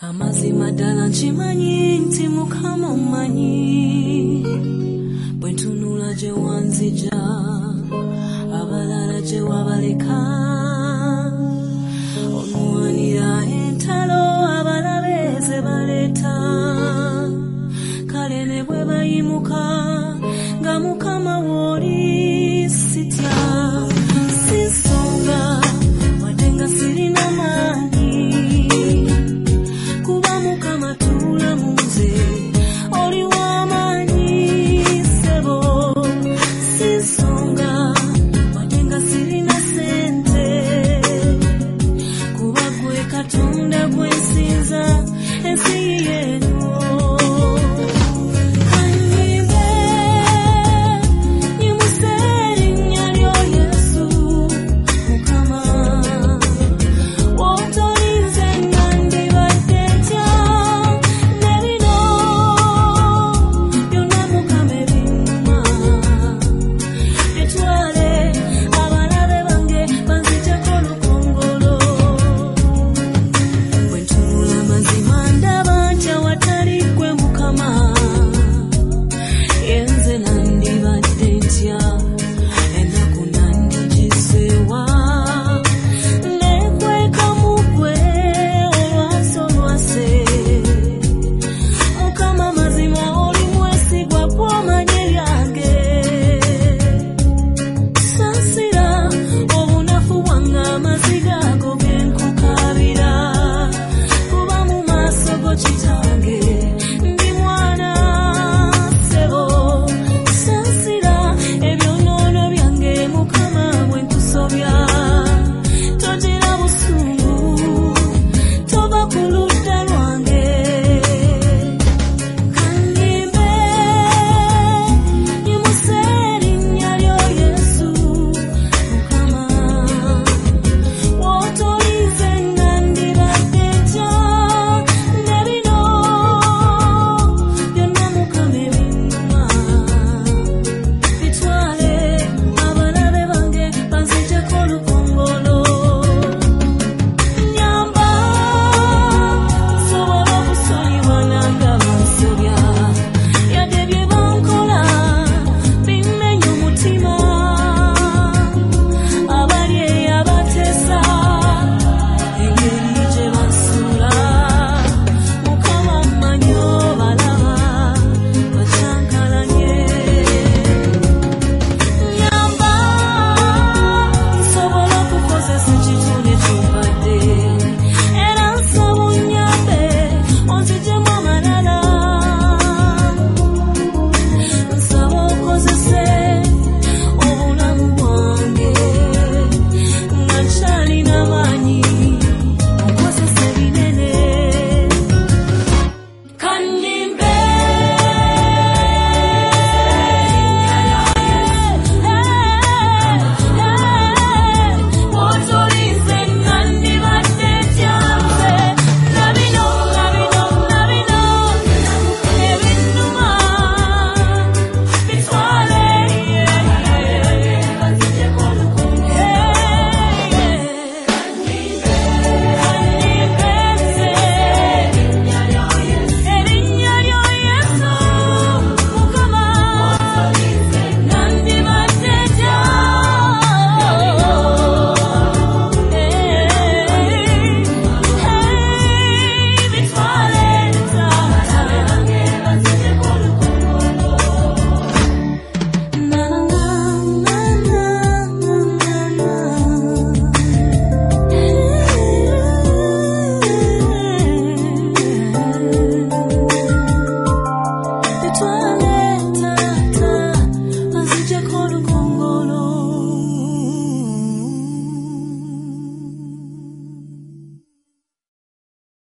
amazima ddala nkimanyi nti mukama omumanyi bwe ntunula gye wanzija abalala gye wabaleka onuwanira entalo abalabe ze baleeta kale ne bwe bayimuka